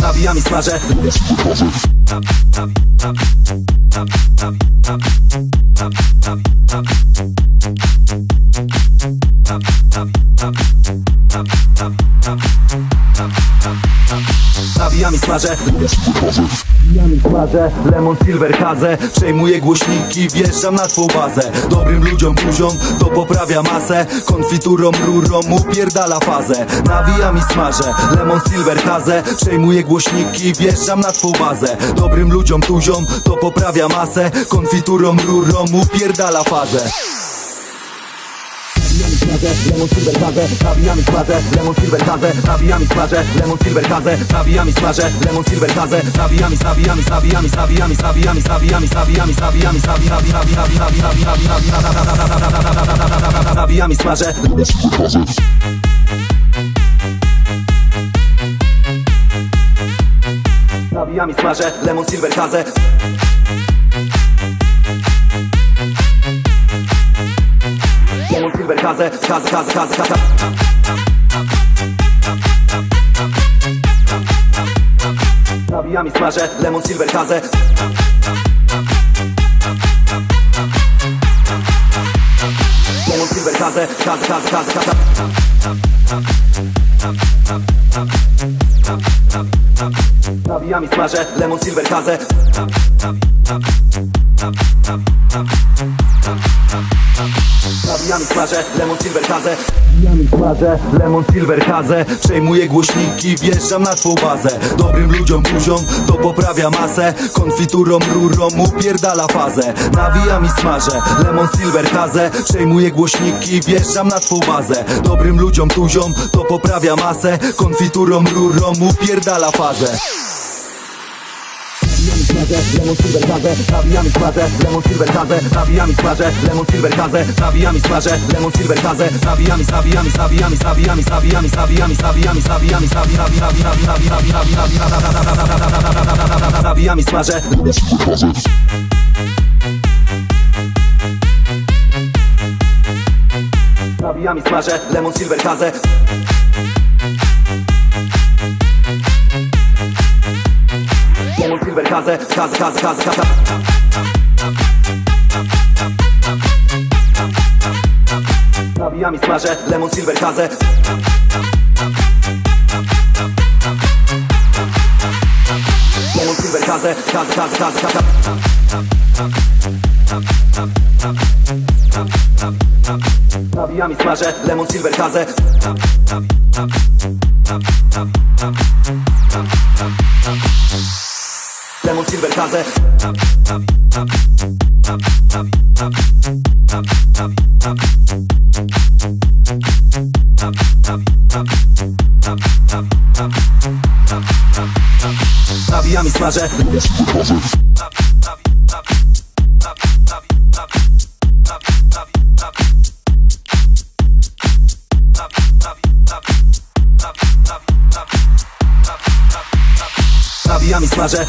Nawijami smażę. Nawi, i smażę. Nawijam i smażę. Lemon Silver Haze. Przejmuję głośniki, wjeżdżam na twą bazę. Dobrym ludziom buziom to poprawia masę. Konfiturą, rurą upierdala fazę. Nawijam i smażę. Lemon Silver Haze. Przejmuję głośniki, wjeżdżam na twą bazę. Dobrym ludziom tuziom to poprawia masę. Konfiturą, rurą upierdala fazę Lemon silver kaze, nawijam i smażę Lemon silver kaze, nawijam i smażę Lemon silver kaze, nawijam i smażę Lemon silver kaze, nawijam i nawijam i nawijam i nawijam i nawijam i nawijam i nawijam i nawijam i nawijam i nawijam i smażę Nawijam i smażę Lemon silver kaze Lemon silver kaze, kaze, kaze, kaze, kaze Nawijam i kazę, kaz, kaz, kaz, kaz. Nawijami smażę, lemon silver kazę. Lemon silver kazę, kaz, kaz, kaz, kaz. Nawijami smażę, lemon silver kazę. Nawijam i smażę Lemon silver kaze. Nawijam i smażę Lemon silver kaze. Przejmuję głośniki, wjeżdżam na twą bazę. Dobrym ludziom buziom to poprawia masę. Konfiturą, rurą upierdala fazę. Nawijam i smażę Lemon silver kaze. Przejmuję głośniki, wjeżdżam na twą bazę. Dobrym ludziom tuziom to poprawia masę. Konfiturą, rurą upierdala fazę Lemon silver kaze, nawijam i smażę Lemon silver kaze, nawijam i smażę Lemon silver kaze, nawijam i smażę Lemon silver kaze, nawijam i nawijam i nawijam i nawijam i nawijam i nawijam i nawijam i nawijam Oberhase, hase, hase, hase, hase. Nawijami smażę, lemon silver hase. Lemon silver hase, hase, hase, hase, hase. Nawijami smażę, lemon silver hase. Nawijami smażę, lemon silver hase. Lemon silver kaze. Nawijam i smażę Nawijam i smażę